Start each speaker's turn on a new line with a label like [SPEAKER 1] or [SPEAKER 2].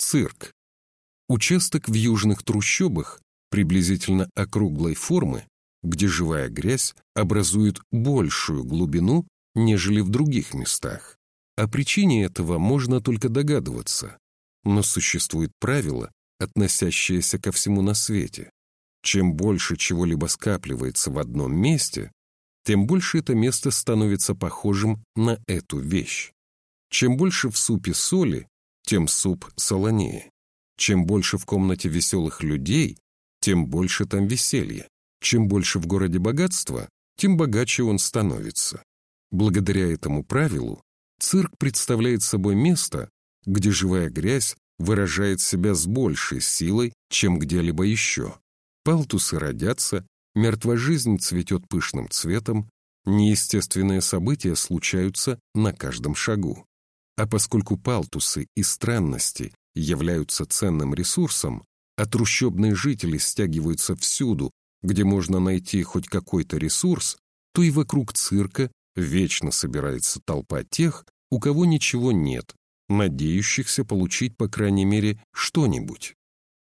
[SPEAKER 1] Цирк. Участок в южных трущобах приблизительно округлой формы, где живая грязь образует большую глубину, нежели в других местах. О причине этого можно только догадываться, но существует правило, относящееся ко всему на свете. Чем больше чего-либо скапливается в одном месте, тем больше это место становится похожим на эту вещь. Чем больше в супе соли, тем суп солонее. Чем больше в комнате веселых людей, тем больше там веселья. Чем больше в городе богатства, тем богаче он становится. Благодаря этому правилу цирк представляет собой место, где живая грязь выражает себя с большей силой, чем где-либо еще. Палтусы родятся, мертвая жизнь цветет пышным цветом, неестественные события случаются на каждом шагу. А поскольку палтусы и странности являются ценным ресурсом, а трущобные жители стягиваются всюду, где можно найти хоть какой-то ресурс, то и вокруг цирка вечно собирается толпа тех, у кого ничего нет, надеющихся получить, по крайней мере, что-нибудь.